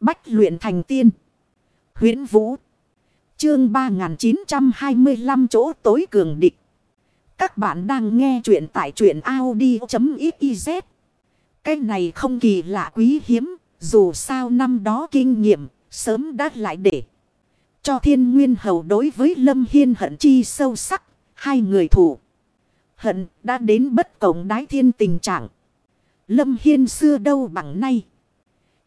Bách luyện thành tiên. huyễn Vũ. Chương 3925 chỗ tối cường địch. Các bạn đang nghe truyện tại truyện Audi.xyz. Cái này không kỳ lạ quý hiếm. Dù sao năm đó kinh nghiệm, sớm đã lại để. Cho thiên nguyên hầu đối với Lâm Hiên hận chi sâu sắc. Hai người thủ. Hận đã đến bất cổng đái thiên tình trạng. Lâm Hiên xưa đâu bằng nay.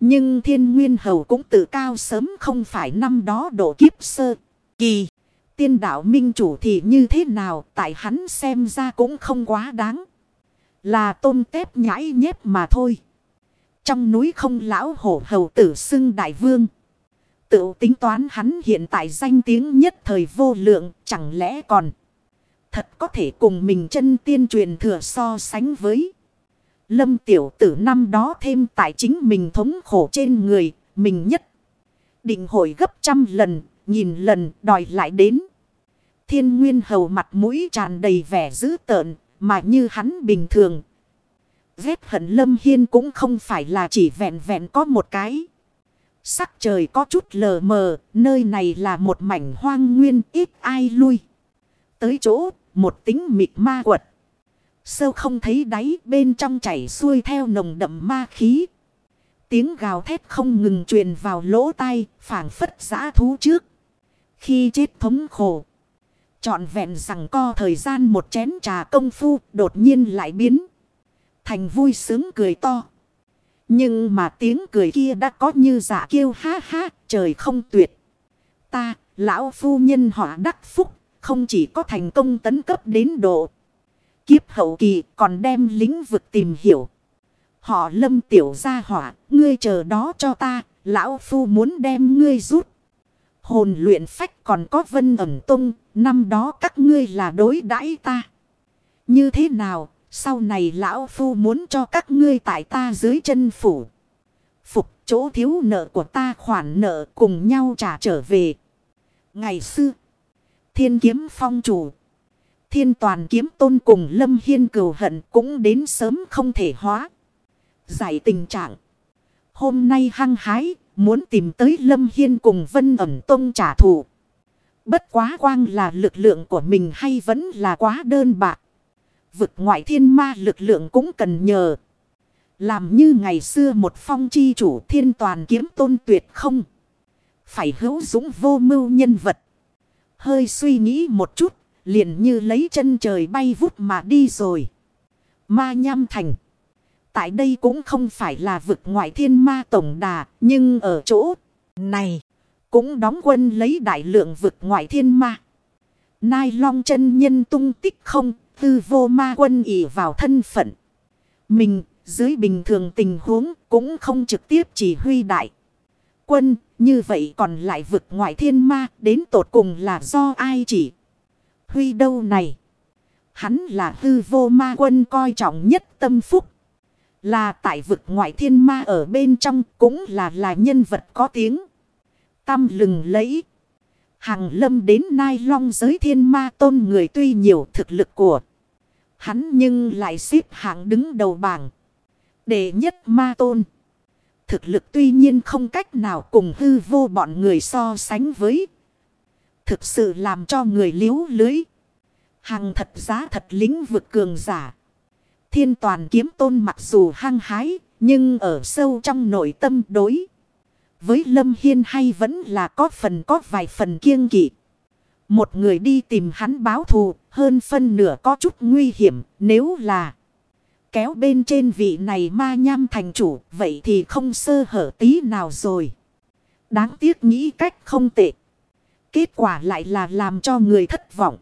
Nhưng thiên nguyên hầu cũng tự cao sớm không phải năm đó độ kiếp sơ. Kỳ. Tiên đạo minh chủ thì như thế nào, tại hắn xem ra cũng không quá đáng. Là tôm tép nhãi nhép mà thôi. Trong núi không lão hổ hầu tử xưng đại vương. Tự tính toán hắn hiện tại danh tiếng nhất thời vô lượng, chẳng lẽ còn. Thật có thể cùng mình chân tiên truyền thừa so sánh với. Lâm tiểu tử năm đó thêm tại chính mình thống khổ trên người, mình nhất. Định hội gấp trăm lần, nhìn lần đòi lại đến. Thiên nguyên hầu mặt mũi tràn đầy vẻ dữ tợn, mà như hắn bình thường. Vết hận lâm hiên cũng không phải là chỉ vẹn vẹn có một cái. Sắc trời có chút lờ mờ, nơi này là một mảnh hoang nguyên ít ai lui. Tới chỗ, một tính mịt ma quật. Sâu không thấy đáy bên trong chảy xuôi theo nồng đậm ma khí. Tiếng gào thét không ngừng truyền vào lỗ tai, phảng phất giã thú trước. Khi chết thống khổ. Chọn vẹn rằng co thời gian một chén trà công phu đột nhiên lại biến. Thành vui sướng cười to. Nhưng mà tiếng cười kia đã có như giả kêu ha ha trời không tuyệt. Ta, lão phu nhân họ đắc phúc, không chỉ có thành công tấn cấp đến độ. Kiếp hậu kỳ còn đem lĩnh vực tìm hiểu. Họ lâm tiểu gia hỏa, ngươi chờ đó cho ta, lão phu muốn đem ngươi rút. Hồn luyện phách còn có vân ẩm tung, năm đó các ngươi là đối đãi ta. Như thế nào, sau này lão phu muốn cho các ngươi tại ta dưới chân phủ. Phục chỗ thiếu nợ của ta khoản nợ cùng nhau trả trở về. Ngày xưa, thiên kiếm phong chủ Thiên toàn kiếm tôn cùng Lâm Hiên cừu hận cũng đến sớm không thể hóa. Giải tình trạng. Hôm nay hăng hái, muốn tìm tới Lâm Hiên cùng Vân ẩm tông trả thù. Bất quá quang là lực lượng của mình hay vẫn là quá đơn bạc. Vực ngoại thiên ma lực lượng cũng cần nhờ. Làm như ngày xưa một phong chi chủ thiên toàn kiếm tôn tuyệt không. Phải hữu dũng vô mưu nhân vật. Hơi suy nghĩ một chút liền như lấy chân trời bay vút mà đi rồi. Ma nham thành. Tại đây cũng không phải là vực ngoại thiên ma tổng đà, nhưng ở chỗ này cũng đóng quân lấy đại lượng vực ngoại thiên ma. Nai long chân nhân tung tích không, tư vô ma quân ỉ vào thân phận. Mình, dưới bình thường tình huống, cũng không trực tiếp chỉ huy đại. Quân, như vậy còn lại vực ngoại thiên ma, đến tột cùng là do ai chỉ huy đâu này. Hắn là hư vô ma quân coi trọng nhất tâm phúc. Là tại vực ngoại thiên ma ở bên trong cũng là là nhân vật có tiếng. Tâm lừng lấy Hàng lâm đến nai long giới thiên ma tôn người tuy nhiều thực lực của. Hắn nhưng lại xếp hạng đứng đầu bảng. Đệ nhất ma tôn. Thực lực tuy nhiên không cách nào cùng hư vô bọn người so sánh với Thực sự làm cho người liếu lưới. Hằng thật giá thật lính vực cường giả. Thiên toàn kiếm tôn mặc dù hăng hái, nhưng ở sâu trong nội tâm đối. Với Lâm Hiên hay vẫn là có phần có vài phần kiêng kỵ. Một người đi tìm hắn báo thù, hơn phân nửa có chút nguy hiểm, nếu là kéo bên trên vị này ma nham thành chủ, vậy thì không sơ hở tí nào rồi. Đáng tiếc nghĩ cách không tệ. Kết quả lại là làm cho người thất vọng.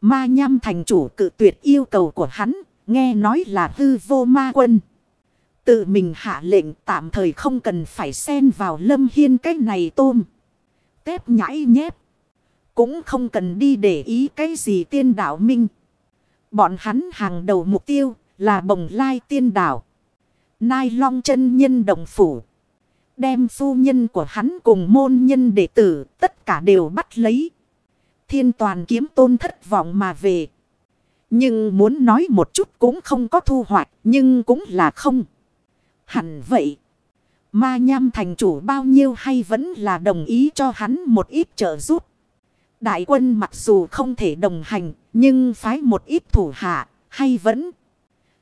Ma nham thành chủ cự tuyệt yêu cầu của hắn, nghe nói là hư vô ma quân. Tự mình hạ lệnh tạm thời không cần phải xen vào lâm hiên cái này tôm. Tép nhãi nhép. Cũng không cần đi để ý cái gì tiên đạo minh. Bọn hắn hàng đầu mục tiêu là bồng lai tiên đạo. Nai long chân nhân đồng phủ đem phu nhân của hắn cùng môn nhân đệ tử tất cả đều bắt lấy. Thiên toàn kiếm tôn thất vọng mà về. Nhưng muốn nói một chút cũng không có thu hoạch nhưng cũng là không. Hẳn vậy. Ma nham thành chủ bao nhiêu hay vẫn là đồng ý cho hắn một ít trợ giúp. Đại quân mặc dù không thể đồng hành, nhưng phái một ít thủ hạ, hay vẫn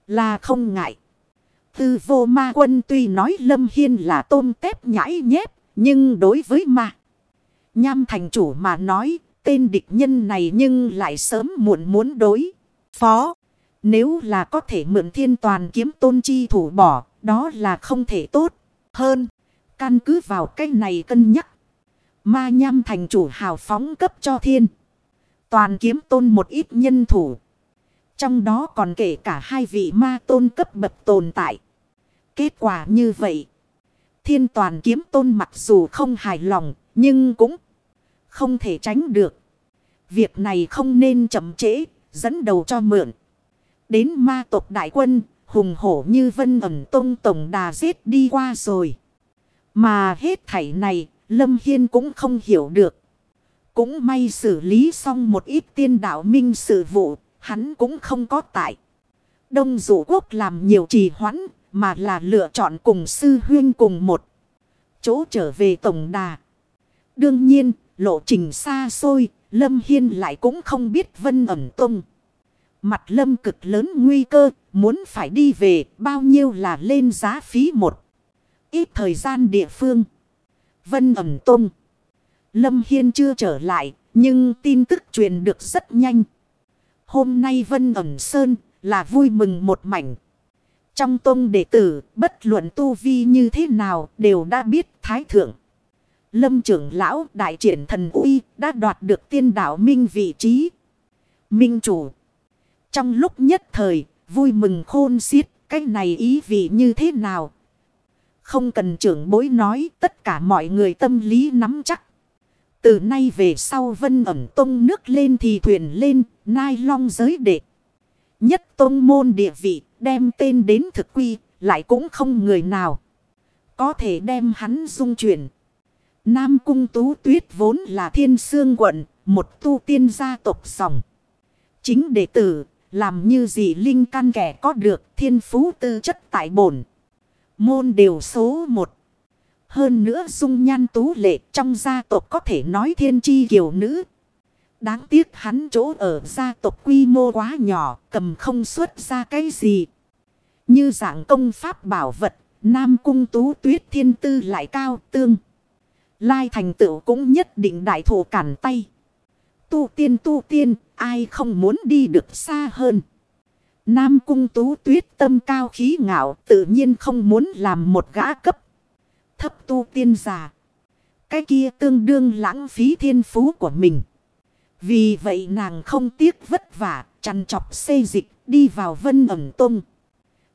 là không ngại. Tư vô ma quân tuy nói Lâm Hiên là tôm tép nhãi nhép, nhưng đối với ma. Nham thành chủ mà nói, tên địch nhân này nhưng lại sớm muộn muốn đối. Phó, nếu là có thể mượn thiên toàn kiếm tôn chi thủ bỏ, đó là không thể tốt hơn. Căn cứ vào cái này cân nhắc. Ma nham thành chủ hào phóng cấp cho thiên. Toàn kiếm tôn một ít nhân thủ. Trong đó còn kể cả hai vị ma tôn cấp bậc tồn tại. Kết quả như vậy. Thiên toàn kiếm tôn mặc dù không hài lòng. Nhưng cũng không thể tránh được. Việc này không nên chậm trễ. Dẫn đầu cho mượn. Đến ma tộc đại quân. Hùng hổ như vân ẩm tông tổng đà giết đi qua rồi. Mà hết thảy này. Lâm Hiên cũng không hiểu được. Cũng may xử lý xong một ít tiên đạo minh sự vụ. Hắn cũng không có tại. Đông dụ quốc làm nhiều trì hoãn. Mà là lựa chọn cùng sư huyên cùng một. Chỗ trở về tổng đà. Đương nhiên, lộ trình xa xôi. Lâm Hiên lại cũng không biết vân ẩm tung. Mặt lâm cực lớn nguy cơ. Muốn phải đi về bao nhiêu là lên giá phí một. Ít thời gian địa phương. Vân ẩm tung. Lâm Hiên chưa trở lại. Nhưng tin tức truyền được rất nhanh. Hôm nay Vân ẩm sơn là vui mừng một mảnh. Trong tôn đệ tử, bất luận tu vi như thế nào đều đã biết thái thượng. Lâm trưởng lão đại triển thần uy đã đoạt được tiên đạo minh vị trí. Minh chủ. Trong lúc nhất thời, vui mừng khôn xiết, cái này ý vị như thế nào? Không cần trưởng bối nói, tất cả mọi người tâm lý nắm chắc. Từ nay về sau vân ẩm tông nước lên thì thuyền lên, nai long giới đệ. Nhất tôn môn địa vị, đem tên đến thực quy, lại cũng không người nào. Có thể đem hắn dung chuyển. Nam cung tú tuyết vốn là thiên sương quận, một tu tiên gia tộc sòng. Chính đệ tử, làm như gì linh căn kẻ có được thiên phú tư chất tại bổn. Môn đều số một. Hơn nữa dung nhan tú lệ trong gia tộc có thể nói thiên chi kiều nữ. Đáng tiếc hắn chỗ ở gia tộc quy mô quá nhỏ, cầm không xuất ra cái gì. Như dạng công pháp bảo vật, Nam Cung Tú Tuyết Thiên Tư lại cao tương. Lai thành tựu cũng nhất định đại thổ cản tay. Tu tiên tu tiên, ai không muốn đi được xa hơn. Nam Cung Tú Tuyết tâm cao khí ngạo, tự nhiên không muốn làm một gã cấp. Thấp tu tiên giả. Cái kia tương đương lãng phí thiên phú của mình. Vì vậy nàng không tiếc vất vả, chăn chọc xây dịch, đi vào vân ẩm tung.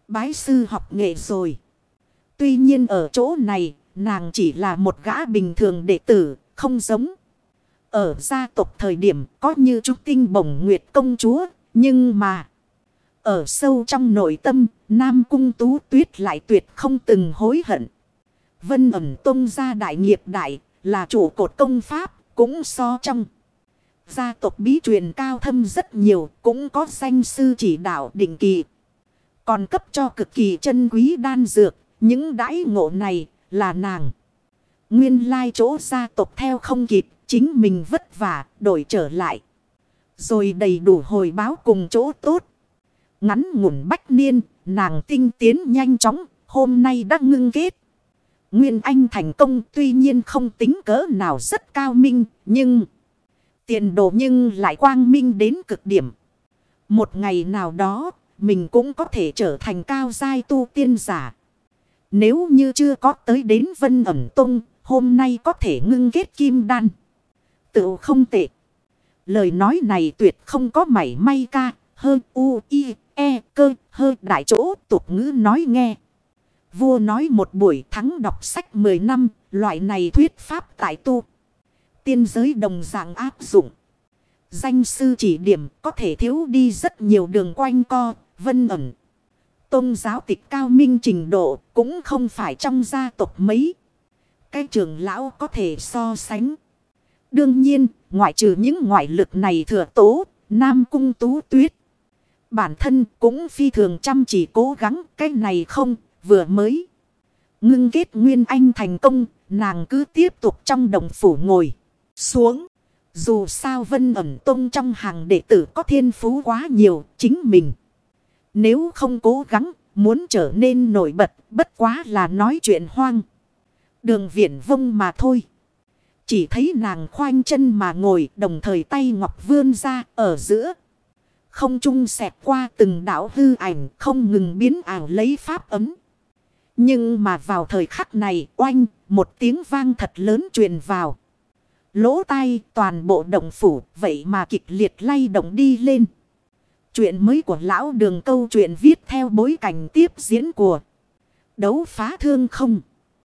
Bái sư học nghệ rồi. Tuy nhiên ở chỗ này, nàng chỉ là một gã bình thường đệ tử, không giống. Ở gia tộc thời điểm có như trúc tinh bổng nguyệt công chúa, nhưng mà... Ở sâu trong nội tâm, Nam Cung Tú Tuyết lại tuyệt không từng hối hận. Vân ẩm tông gia đại nghiệp đại, là chủ cột công pháp, cũng so trong. Gia tộc bí truyền cao thâm rất nhiều, cũng có danh sư chỉ đạo định kỳ. Còn cấp cho cực kỳ chân quý đan dược, những đãi ngộ này là nàng. Nguyên lai chỗ gia tộc theo không kịp, chính mình vất vả, đổi trở lại. Rồi đầy đủ hồi báo cùng chỗ tốt. Ngắn ngủn bách niên, nàng tinh tiến nhanh chóng, hôm nay đã ngưng kết. Nguyên Anh thành công tuy nhiên không tính cỡ nào rất cao minh, nhưng... Tiền đồ nhưng lại quang minh đến cực điểm. Một ngày nào đó, mình cũng có thể trở thành cao giai tu tiên giả. Nếu như chưa có tới đến vân ẩm tung, hôm nay có thể ngưng kết kim đan. Tự không tệ. Lời nói này tuyệt không có mảy may ca, hơn u, i, e, cơ, hơn đại chỗ tục ngữ nói nghe. Vua nói một buổi thắng đọc sách 10 năm, loại này thuyết pháp tại tu. Tiên giới đồng dạng áp dụng. Danh sư chỉ điểm có thể thiếu đi rất nhiều đường quanh co, vân ẩn. Tôn giáo tịch cao minh trình độ cũng không phải trong gia tộc mấy. Cái trường lão có thể so sánh. Đương nhiên, ngoại trừ những ngoại lực này thừa tố, Nam Cung Tú Tuyết. Bản thân cũng phi thường chăm chỉ cố gắng, cái này không, vừa mới. Ngưng kết nguyên anh thành công, nàng cứ tiếp tục trong đồng phủ ngồi. Xuống. Dù sao vân ẩm tông trong hàng đệ tử có thiên phú quá nhiều, chính mình. Nếu không cố gắng, muốn trở nên nổi bật, bất quá là nói chuyện hoang. Đường viễn vông mà thôi. Chỉ thấy nàng khoanh chân mà ngồi đồng thời tay ngọc vươn ra ở giữa. Không trung xẹt qua từng đảo hư ảnh không ngừng biến ảo lấy pháp ấm. Nhưng mà vào thời khắc này oanh một tiếng vang thật lớn truyền vào. Lỗ tai toàn bộ động phủ, vậy mà kịch liệt lay động đi lên. Chuyện mới của lão đường câu chuyện viết theo bối cảnh tiếp diễn của đấu phá thương không.